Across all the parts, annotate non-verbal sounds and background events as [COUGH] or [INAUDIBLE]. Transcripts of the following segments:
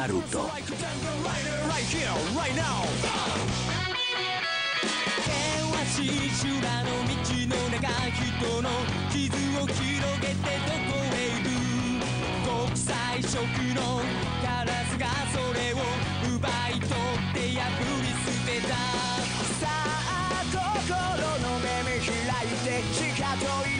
now. Naruto. Like a tango rider, right here, right now. 険しい修羅の道の中人の傷を広げてどこへ行く国際色のガラスがそれを奪い取って破り捨てたさあ心の目見開いてしかと今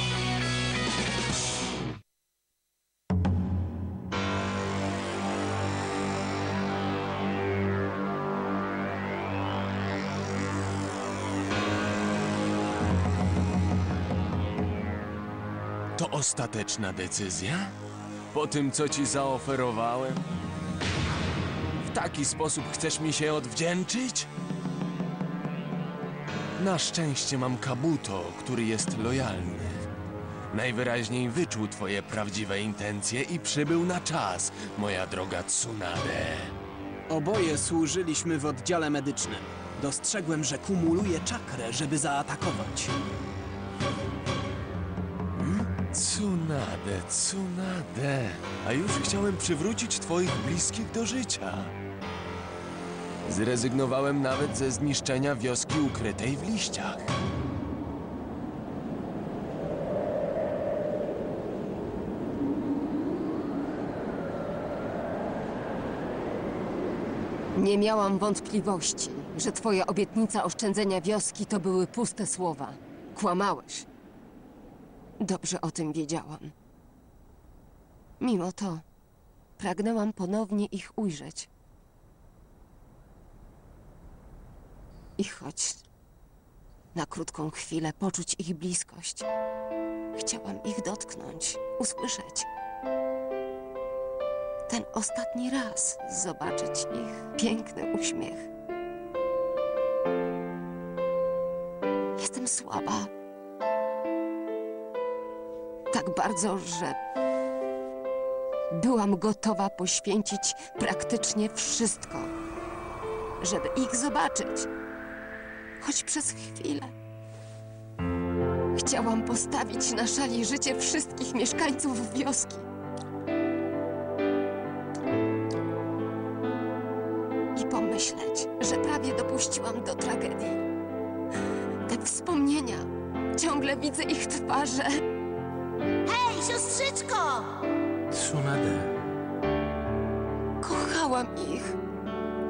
ostateczna decyzja? Po tym, co ci zaoferowałem? W taki sposób chcesz mi się odwdzięczyć? Na szczęście mam Kabuto, który jest lojalny. Najwyraźniej wyczuł twoje prawdziwe intencje i przybył na czas, moja droga Tsunade. Oboje służyliśmy w oddziale medycznym. Dostrzegłem, że kumuluje czakrę, żeby zaatakować. Tsunade, Tsunade. A już chciałem przywrócić twoich bliskich do życia. Zrezygnowałem nawet ze zniszczenia wioski ukrytej w liściach. Nie miałam wątpliwości, że twoja obietnica oszczędzenia wioski to były puste słowa. Kłamałeś. Dobrze o tym wiedziałam. Mimo to pragnęłam ponownie ich ujrzeć. I choć na krótką chwilę poczuć ich bliskość, chciałam ich dotknąć, usłyszeć. Ten ostatni raz zobaczyć ich piękny uśmiech. Jestem słaba. Tak bardzo, że byłam gotowa poświęcić praktycznie wszystko, żeby ich zobaczyć. Choć przez chwilę. Chciałam postawić na szali życie wszystkich mieszkańców wioski. I pomyśleć, że prawie dopuściłam do tragedii. Te wspomnienia, ciągle widzę ich twarze. Siostrzyczko! Tsunade, Kochałam ich.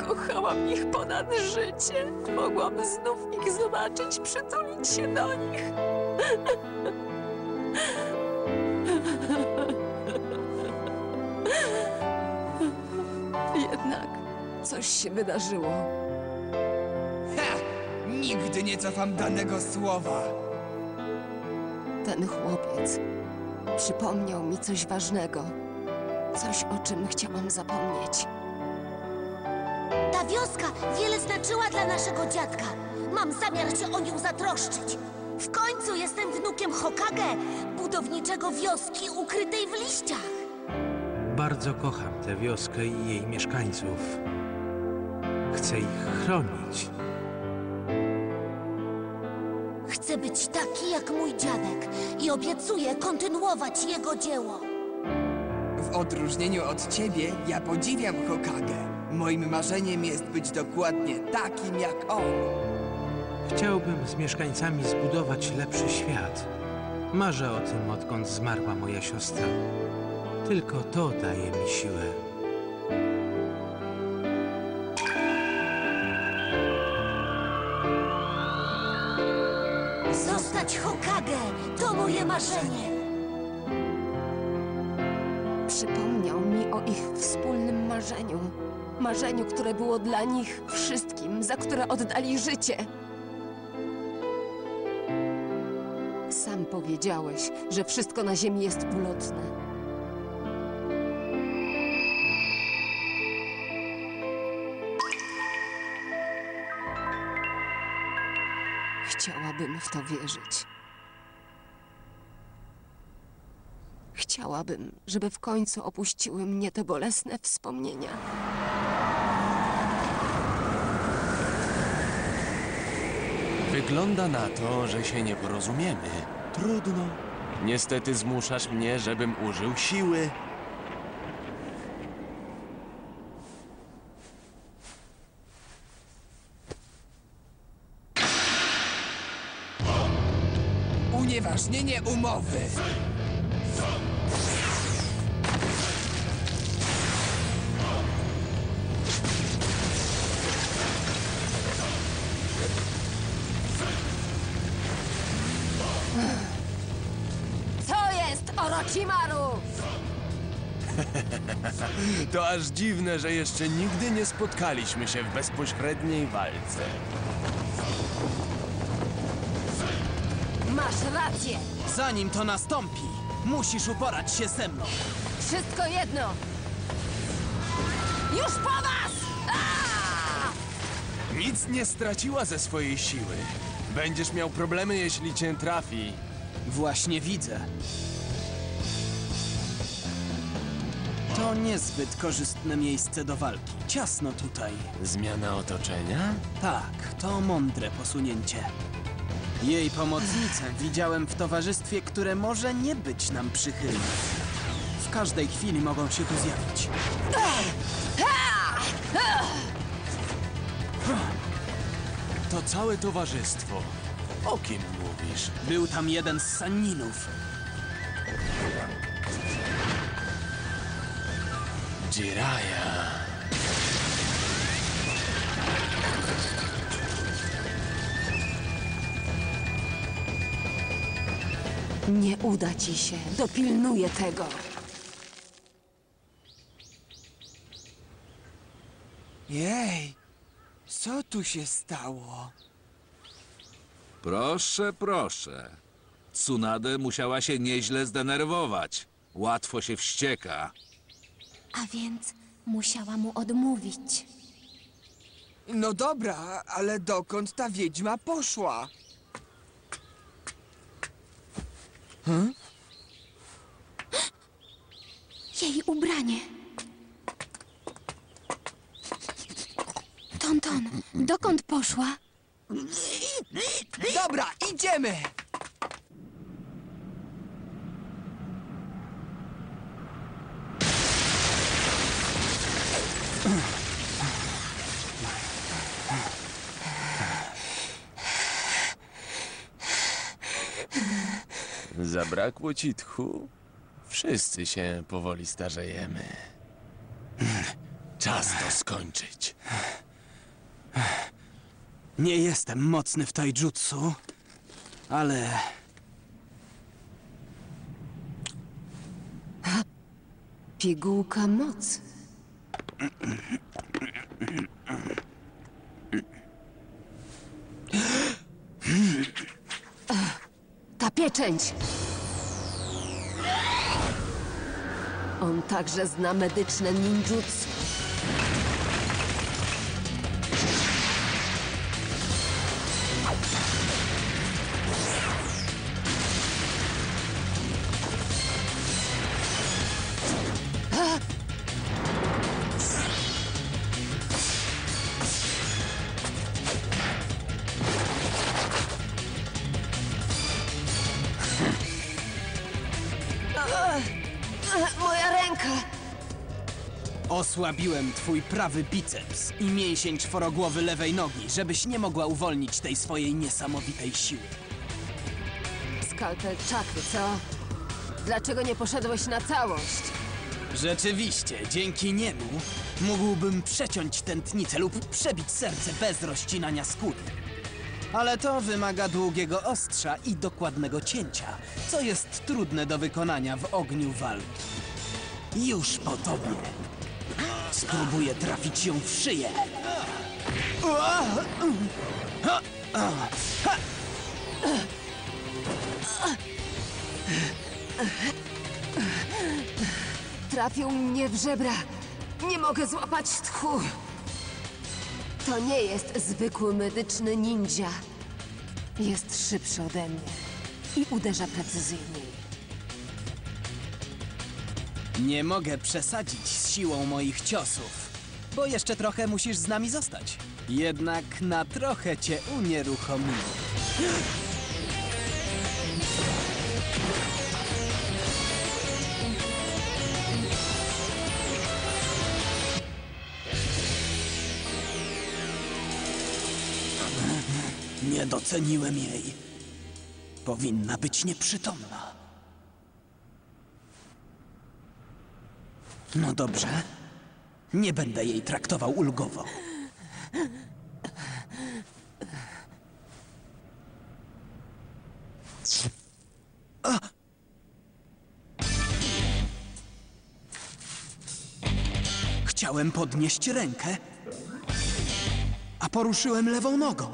Kochałam ich ponad życie. Mogłam znów ich zobaczyć, przytulić się do nich. Jednak coś się wydarzyło. Ha! Nigdy nie cofam danego słowa. Ten chłopiec przypomniał mi coś ważnego. Coś, o czym chciałam zapomnieć. Ta wioska wiele znaczyła dla naszego dziadka. Mam zamiar się o nią zatroszczyć. W końcu jestem wnukiem Hokage, budowniczego wioski ukrytej w liściach. bardzo kocham tę wioskę i jej mieszkańców. Chcę ich chronić. Chcę być taki jak mój dziadek i obiecuję kontynuować jego dzieło. W odróżnieniu od ciebie, ja podziwiam Hokage. Moim marzeniem jest być dokładnie takim jak on. Chciałbym z mieszkańcami zbudować lepszy świat. Marzę o tym, odkąd zmarła moja siostra. Tylko to daje mi siłę. To moje marzenie. Przypomniał mi o ich wspólnym marzeniu. Marzeniu, które było dla nich wszystkim, za które oddali życie. Sam powiedziałeś, że wszystko na ziemi jest ulotne. Chciałabym w to wierzyć. Chciałabym, żeby w końcu opuściły mnie te bolesne wspomnienia. Wygląda na to, że się nie porozumiemy. Trudno. Niestety zmuszasz mnie, żebym użył siły. Unieważnienie umowy. To aż dziwne, że jeszcze nigdy nie spotkaliśmy się w bezpośredniej walce. Masz rację. Zanim to nastąpi, musisz uporać się ze mną. Wszystko jedno. Już po was! Nic nie straciła ze swojej siły. Będziesz miał problemy, jeśli cię trafi. Właśnie widzę. To niezbyt korzystne miejsce do walki. Ciasno tutaj. Zmiana otoczenia? Tak, to mądre posunięcie. Jej pomocnicę widziałem w towarzystwie, które może nie być nam przychylne. W każdej chwili mogą się tu zjawić. To całe towarzystwo. O kim mówisz? Był tam jeden z Sanninów. Jiraya. Nie uda ci się. Dopilnuję tego. Jej, co tu się stało? Proszę, proszę. Tsunade musiała się nieźle zdenerwować. Łatwo się wścieka. A więc musiała mu odmówić. No dobra, ale dokąd ta wiedźma poszła? Jej ubranie. Tonton, dokąd poszła? Dobra, idziemy! Zabrakło ci tchu? Wszyscy się powoli starzejemy. Czas to skończyć. Nie jestem mocny w taijutsu, ale Pigułka mocy. Ta pieczęć! On także zna medyczne ninjutsu. Osłabiłem twój prawy biceps i mięsień czworogłowy lewej nogi, żebyś nie mogła uwolnić tej swojej niesamowitej siły. Skalpel czakry, co? Dlaczego nie poszedłeś na całość? Rzeczywiście, dzięki niemu mógłbym przeciąć tętnicę lub przebić serce bez rozcinania skóry. Ale to wymaga długiego ostrza i dokładnego cięcia, co jest trudne do wykonania w ogniu walki. Już po tobie. Spróbuję trafić ją w szyję. Trafił mnie w żebra. Nie mogę złapać tchu. To nie jest zwykły medyczny ninja. Jest szybszy ode mnie i uderza precyzyjniej. Nie mogę przesadzić z siłą moich ciosów, bo jeszcze trochę musisz z nami zostać. Jednak na trochę cię unieruchomiło. Nie doceniłem jej. Powinna być nieprzytomna. No dobrze. Nie będę jej traktował ulgowo. Chciałem podnieść rękę, a poruszyłem lewą nogą.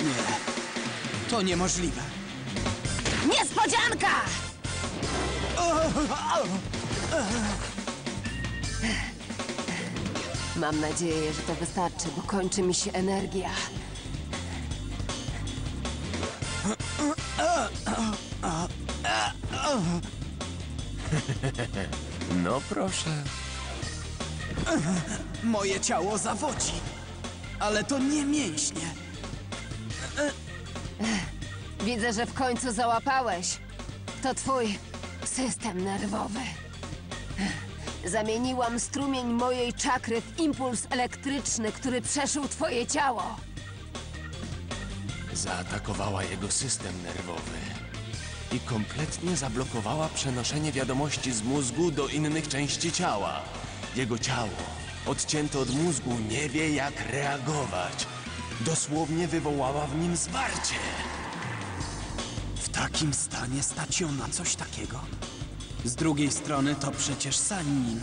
Nie, to niemożliwe. Niespodzianka! Mam nadzieję, że to wystarczy, bo kończy mi się energia. No proszę. Moje ciało zawodzi, ale to nie mięśnie. Widzę, że w końcu załapałeś. To twój system nerwowy. Zamieniłam strumień mojej czakry w impuls elektryczny, który przeszył twoje ciało. Zaatakowała jego system nerwowy i kompletnie zablokowała przenoszenie wiadomości z mózgu do innych części ciała. Jego ciało, odcięte od mózgu, nie wie jak reagować. Dosłownie wywołała w nim zwarcie. W takim stanie stać ją na coś takiego? Z drugiej strony to przecież Sannin.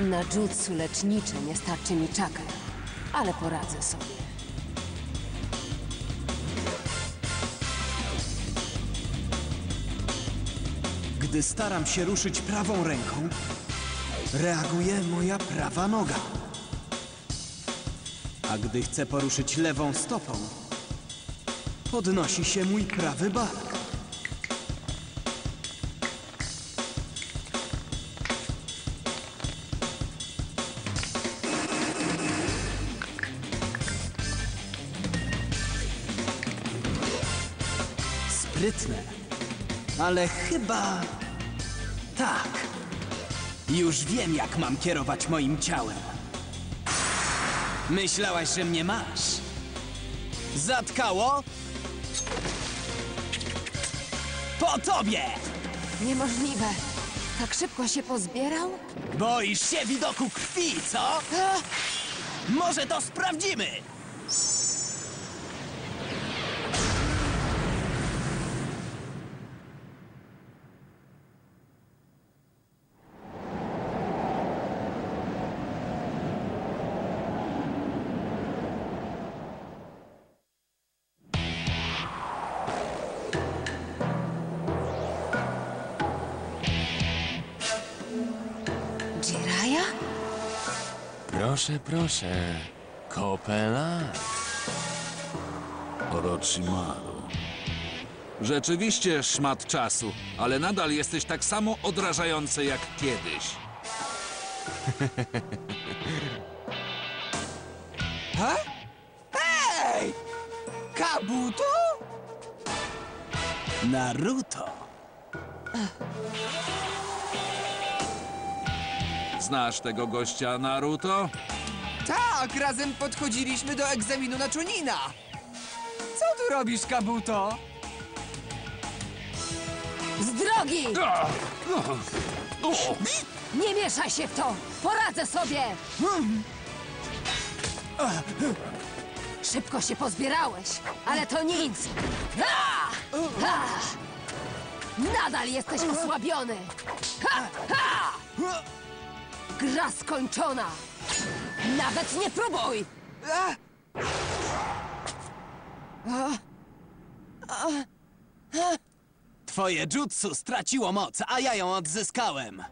Na jutsu lecznicze nie starczy mi czakry, ale poradzę sobie. Gdy staram się ruszyć prawą ręką, reaguje moja prawa noga. A gdy chcę poruszyć lewą stopą, podnosi się mój prawy bark. Ale chyba tak. Już wiem, jak mam kierować moim ciałem. Myślałaś, że mnie masz? Zatkało? Po tobie! Niemożliwe. Tak szybko się pozbierał? Boisz się widoku krwi, co? Może to sprawdzimy! Proszę, proszę. Kopela. Orochimaru. Rzeczywiście szmat czasu, ale nadal jesteś tak samo odrażający jak kiedyś. [LAUGHS] Ha? Hej! Kabuto? Naruto! Znasz tego gościa Naruto? Tak, razem podchodziliśmy do egzaminu na Chunina. Co tu robisz, Kabuto? Z drogi! Nie mieszaj się w to! Poradzę sobie! Szybko się pozbierałeś, ale to nic! Nadal jesteś osłabiony! Ha, ha! Gra skończona! Nawet nie próbuj! A! Twoje jutsu straciło moc, a ja ją odzyskałem.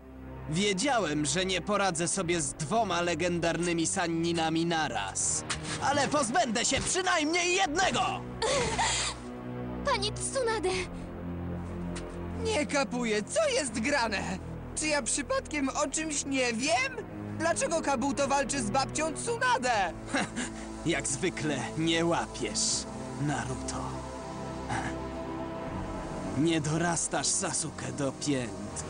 Wiedziałem, że nie poradzę sobie z dwoma legendarnymi sanninami naraz. Ale pozbędę się przynajmniej jednego! Pani Tsunade, Nie kapuję, co jest grane? Czy ja przypadkiem o czymś nie wiem? Dlaczego Kabuto walczy z babcią Tsunade? Jak zwykle nie łapiesz, Naruto. Nie dorastasz Sasuke do pięt.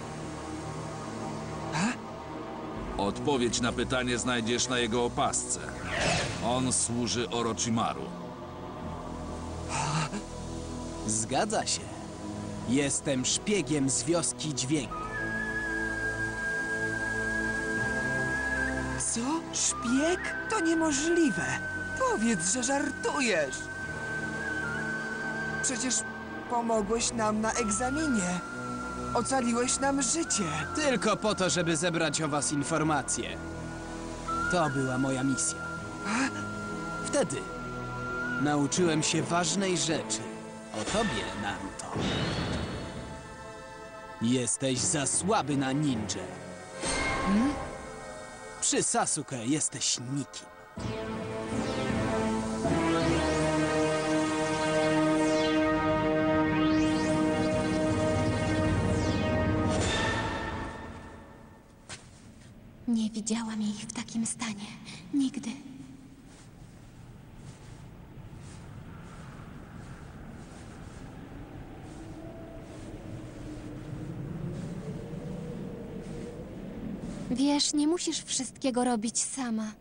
Odpowiedź na pytanie znajdziesz na jego opasce. On służy Orochimaru. Zgadza się. Jestem szpiegiem z wioski dźwięku. Co? Szpieg? To niemożliwe. Powiedz, że żartujesz. Przecież pomogłeś nam na egzaminie. Ocaliłeś nam życie. Tylko po to, żeby zebrać o was informacje. To była moja misja. Wtedy nauczyłem się ważnej rzeczy o tobie, Naruto. Jesteś za słaby na ninja. Hmm? Przy Sasuke jesteś nikim. nie widziałam jej w takim stanie. Nigdy. Wiesz, nie musisz wszystkiego robić sama.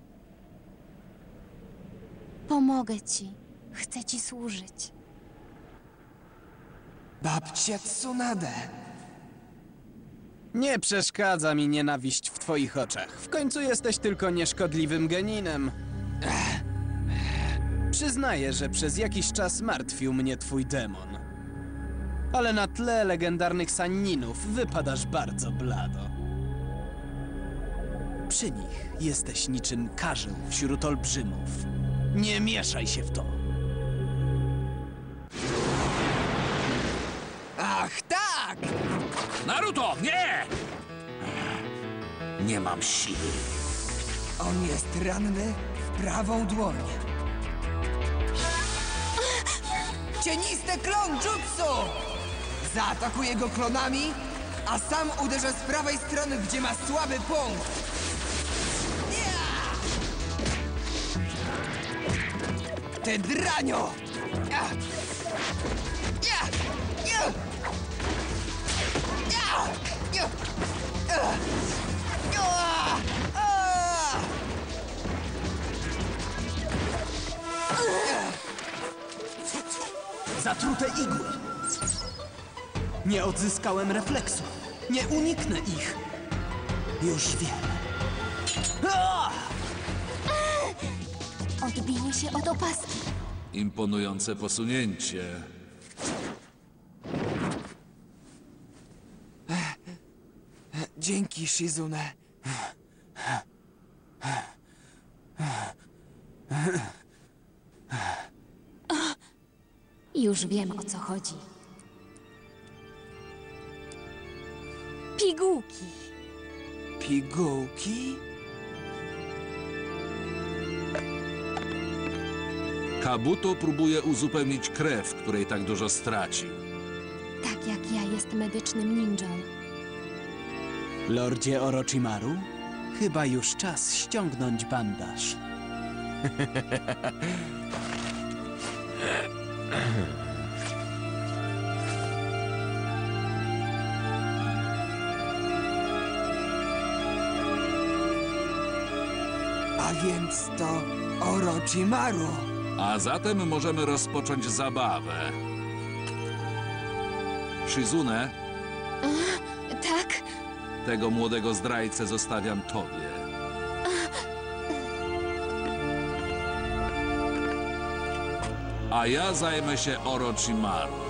Pomogę ci. Chcę ci służyć. Babcia Tsunade. Nie przeszkadza mi nienawiść w twoich oczach. W końcu jesteś tylko nieszkodliwym geninem. Przyznaję, że przez jakiś czas martwił mnie twój demon. Ale na tle legendarnych sanninów wypadasz bardzo blado. Przy nich jesteś niczym karzeł wśród olbrzymów. Nie mieszaj się w to. Ach, tak! Naruto, nie! Nie mam siły. On jest ranny w prawą dłoń. Cieniste klon jutsu! Zaatakuje go klonami, a sam uderza z prawej strony, gdzie ma słaby punkt. Ty dranio! Zatrute igły. Nie odzyskałem refleksu. Nie uniknę ich. Już wiem. Ah! Odbij się od opaski. Imponujące posunięcie. Dzięki, Shizune. Już wiem o co chodzi. Pigułki? Kabuto próbuje uzupełnić krew, której tak dużo stracił. Tak jak ja jest medycznym ninją. Lordzie Orochimaru, chyba już czas ściągnąć bandaż. [LAUGHS] A więc to Orochimaru. A zatem możemy rozpocząć zabawę. Shizune, Tak? tego młodego zdrajcę zostawiam tobie. A ja zajmę się Orochimaru.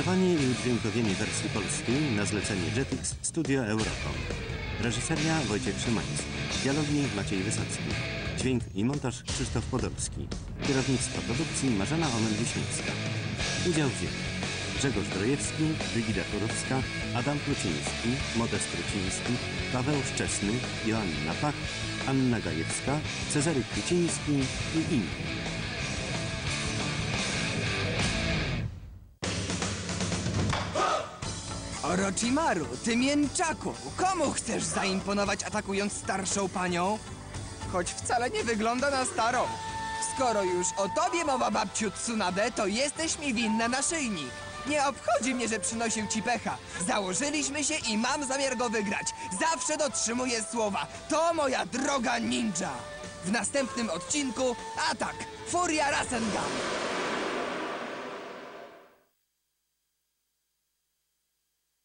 Opracowanie i udźwiękowienie wersji polskiej na zlecenie Jetix Studio Eurocom. Reżyseria Wojciech Szymański. Dialogi Maciej Wysocki. Dźwięk i montaż Krzysztof Podolski. Kierownictwo produkcji Marzena Omen-Wiśniewska. Udział wzięli Grzegorz Drojewski, Brygida Chorowska, Adam Kluciński, Modest Truciński, Paweł Szczesny, Joanna Pach, Anna Gajewska, Cezary Kwiciński i inni. Orochimaru, ty mięczaku, komu chcesz zaimponować atakując starszą panią? Choć wcale nie wygląda na starą. Skoro już o tobie mowa, babciu Tsunade, to jesteś mi winna naszyjnik. Nie obchodzi mnie, że przynosił ci pecha. Założyliśmy się i mam zamiar go wygrać. Zawsze dotrzymuję słowa. To moja droga ninja. W następnym odcinku atak! Furia Rasengan!